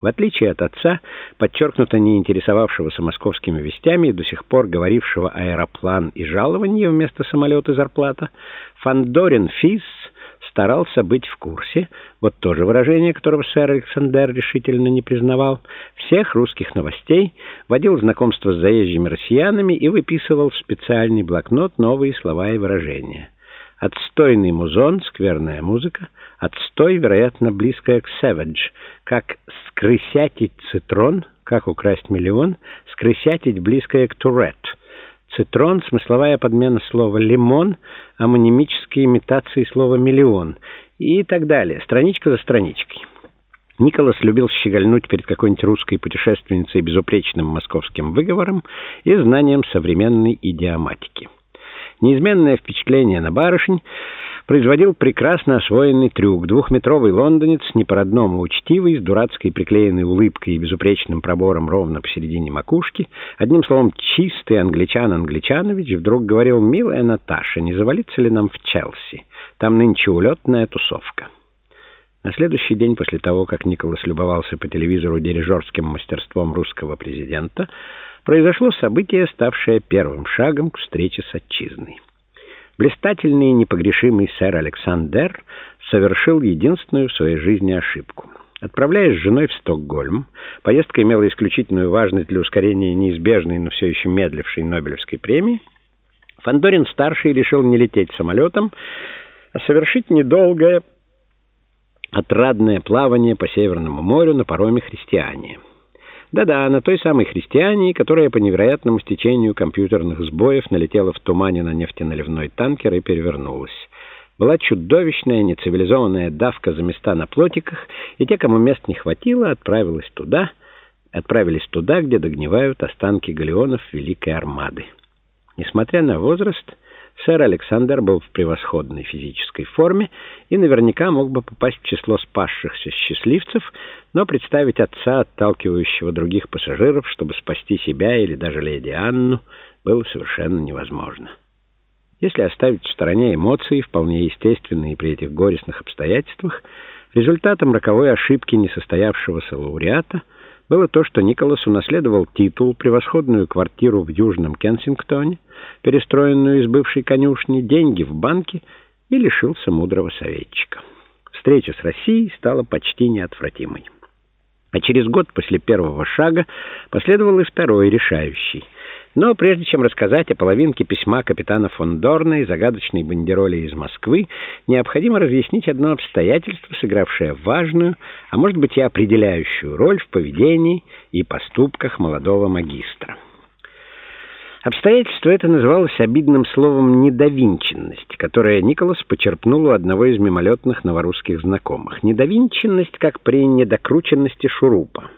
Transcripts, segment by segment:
В отличие от отца, подчеркнуто не интересовавшегося московскими вестями и до сих пор говорившего аэроплан и жалование вместо самолета и зарплата, Фандорин Фис старался быть в курсе, вот тоже выражение, которого сэр Александр решительно не признавал, всех русских новостей, водил знакомство с заезжими россиянами и выписывал в специальный блокнот новые слова и выражения. Отстойный музон, скверная музыка. Отстой, вероятно, близкая к savage. Как скрысятить цитрон, как украсть миллион. Скрысятить, близкая к турет. Цитрон — смысловая подмена слова «лимон», амонимические имитации слова «миллион» и так далее, страничка за страничкой. Николас любил щегольнуть перед какой-нибудь русской путешественницей безупречным московским выговором и знанием современной идиоматики. Неизменное впечатление на барышень производил прекрасно освоенный трюк. Двухметровый лондонец, не по-родному учтивый, с дурацкой приклеенной улыбкой и безупречным пробором ровно посередине макушки. Одним словом, чистый англичан Англичанович вдруг говорил, «Милая Наташа, не завалиться ли нам в Челси? Там нынче улетная тусовка». На следующий день после того, как Николас любовался по телевизору дирижерским мастерством русского президента, произошло событие, ставшее первым шагом к встрече с отчизной. Блистательный и непогрешимый сэр Александр совершил единственную в своей жизни ошибку. Отправляясь с женой в Стокгольм, поездка имела исключительную важность для ускорения неизбежной, но все еще медлившей Нобелевской премии, Фандорин-старший решил не лететь самолетом, а совершить недолгое отрадное плавание по Северному морю на пароме «Христиане». Да-да, на той самой христиане, которая по невероятному стечению компьютерных сбоев налетела в тумане на нефтеналивной танкер и перевернулась. Была чудовищная нецивилизованная давка за места на плотиках, и те, кому мест не хватило, отправились туда, отправились туда, где догнивают останки галеонов Великой Армады. Несмотря на возраст, Сэр Александр был в превосходной физической форме и наверняка мог бы попасть в число спасшихся счастливцев, но представить отца, отталкивающего других пассажиров, чтобы спасти себя или даже леди Анну, было совершенно невозможно. Если оставить в стороне эмоции, вполне естественные при этих горестных обстоятельствах, результатом роковой ошибки несостоявшегося лауреата было то, что Николас унаследовал титул, превосходную квартиру в Южном Кенсингтоне, перестроенную из бывшей конюшни, деньги в банке и лишился мудрого советчика. Встреча с Россией стала почти неотвратимой. А через год после первого шага последовал и второй, решающий. Но прежде чем рассказать о половинке письма капитана фон Дорна и загадочной бандероле из Москвы, необходимо разъяснить одно обстоятельство, сыгравшее важную, а может быть и определяющую роль в поведении и поступках молодого магистра. Обстоятельство это называлось обидным словом «недовинченность», которое Николас почерпнул у одного из мимолетных новорусских знакомых. Недовинченность, как при недокрученности шурупа.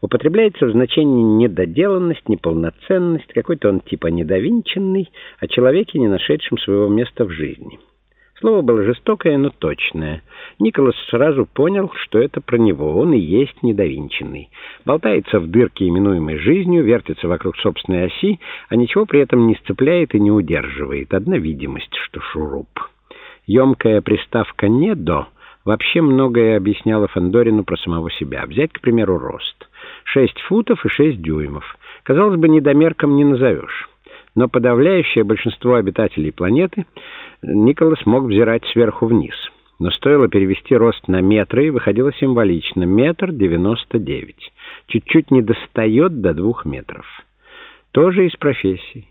Употребляется в значении недоделанность, неполноценность, какой-то он типа недовинченный, о человеке, не нашедшем своего места в жизни. Слово было жестокое, но точное. Николас сразу понял, что это про него, он и есть недовинченный. Болтается в дырке, именуемой жизнью, вертится вокруг собственной оси, а ничего при этом не сцепляет и не удерживает. Одна видимость, что шуруп. Емкая приставка «не до» вообще многое объясняла Фандорину про самого себя. Взять, к примеру, рост. Шесть футов и шесть дюймов. Казалось бы, недомерком не назовешь но подавляющее большинство обитателей планеты Николас мог взирать сверху вниз. Но стоило перевести рост на метры, и выходило символично. Метр девяносто девять. Чуть-чуть не достает до двух метров. Тоже из профессий.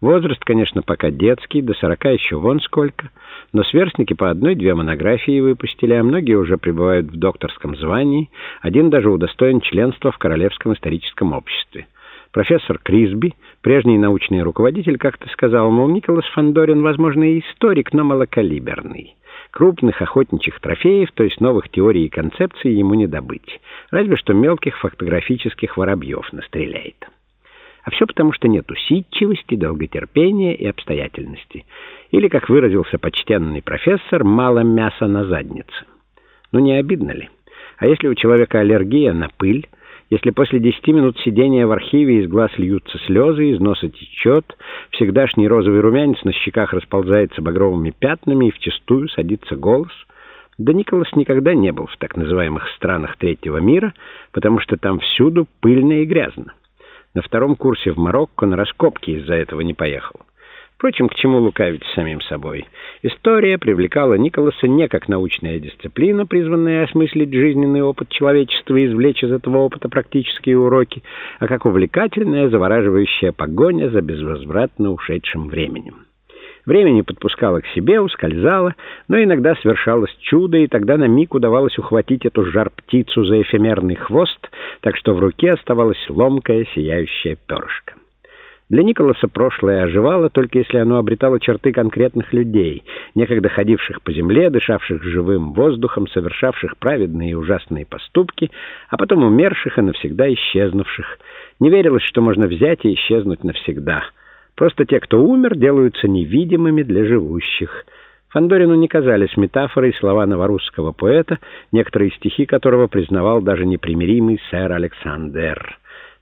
Возраст, конечно, пока детский, до сорока еще вон сколько, но сверстники по одной-две монографии выпустили, а многие уже пребывают в докторском звании, один даже удостоен членства в Королевском историческом обществе. Профессор Крисби, прежний научный руководитель, как-то сказал, мол, Николас Фандорин, возможно, и историк, но малокалиберный. Крупных охотничьих трофеев, то есть новых теорий и концепций, ему не добыть. Разве что мелких фотографических воробьев настреляет. А все потому, что нет усидчивости, долготерпения и обстоятельности. Или, как выразился почтенный профессор, мало мяса на заднице. Ну не обидно ли? А если у человека аллергия на пыль, если после десяти минут сидения в архиве из глаз льются слезы, из носа течет, всегдашний розовый румянец на щеках расползается багровыми пятнами и вчастую садится голос, Да Николас никогда не был в так называемых странах третьего мира, потому что там всюду пыльно и грязно. На втором курсе в Марокко на раскопки из-за этого не поехал. Впрочем, к чему лукавить с самим собой? История привлекала Николаса не как научная дисциплина, призванная осмыслить жизненный опыт человечества и извлечь из этого опыта практические уроки, а как увлекательная, завораживающая погоня за безвозвратно ушедшим временем. Время не подпускало к себе, ускользало, но иногда свершалось чудо, и тогда на миг удавалось ухватить эту жар-птицу за эфемерный хвост, так что в руке оставалась ломкая сияющая перышко. Для Николаса прошлое оживало, только если оно обретало черты конкретных людей, некогда ходивших по земле, дышавших живым воздухом, совершавших праведные и ужасные поступки, а потом умерших и навсегда исчезнувших. Не верилось, что можно взять и исчезнуть навсегда — Просто те, кто умер, делаются невидимыми для живущих. Фандорину не казались метафорой слова новорусского поэта, некоторые стихи которого признавал даже непримиримый сэр Александр.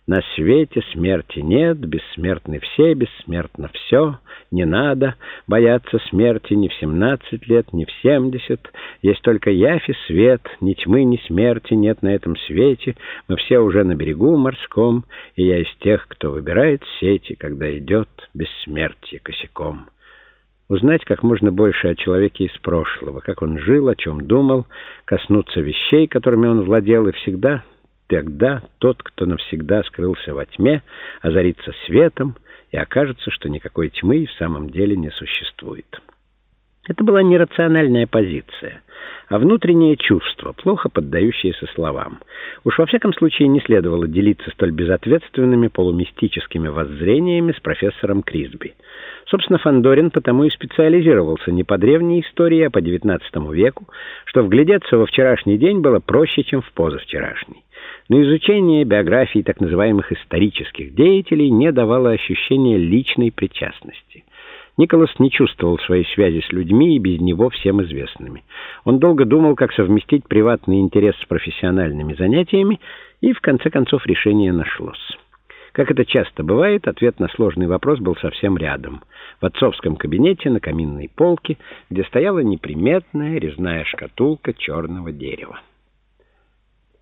На свете смерти нет, бессмертны все, бессмертно все. Не надо бояться смерти ни в семнадцать лет, ни в семьдесят. Есть только явь и свет, ни тьмы, ни смерти нет на этом свете. Мы все уже на берегу морском, и я из тех, кто выбирает сети, когда идет бессмертие косяком. Узнать как можно больше о человеке из прошлого, как он жил, о чем думал, коснуться вещей, которыми он владел, и всегда Тогда тот, кто навсегда скрылся во тьме, озарится светом, и окажется, что никакой тьмы в самом деле не существует. Это была не рациональная позиция, а внутреннее чувство, плохо поддающееся словам. Уж во всяком случае не следовало делиться столь безответственными полумистическими воззрениями с профессором Крисби. Собственно, Фандорин потому и специализировался не по древней истории, а по XIX веку, что вглядеться во вчерашний день было проще, чем в позавчерашний. Но изучение биографий так называемых исторических деятелей не давало ощущения личной причастности. Николас не чувствовал своей связи с людьми и без него всем известными. Он долго думал, как совместить приватный интерес с профессиональными занятиями, и в конце концов решение нашлось. Как это часто бывает, ответ на сложный вопрос был совсем рядом. В отцовском кабинете на каминной полке, где стояла неприметная резная шкатулка черного дерева.